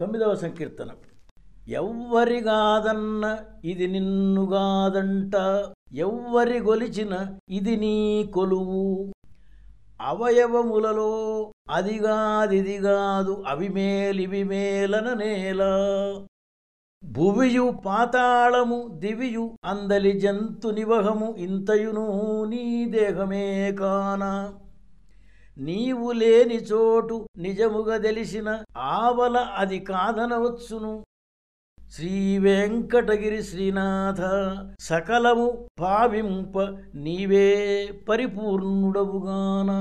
తొమ్మిదవ సంకీర్తన. ఎవ్వరిగాదన్న ఇది నిన్నుగాదంట ఎవ్వరి గొలిచిన ఇది నీ కొలువు. అవయవములలో అదిగాదిదిగాదు అవిమేలివి మేలన నేల. భువియు పాతాళము దివియు అందలి జంతు నివహము ఇంతయును నీ దేహమే కానా. నీవు లేని చోటు నిజముగా తెలిసిన ఆవల అది కాదనవచ్చును. శ్రీ వెంకటగిరి శ్రీనాథ సకలము భావింప నీవే పరిపూర్ణుడవుగానా.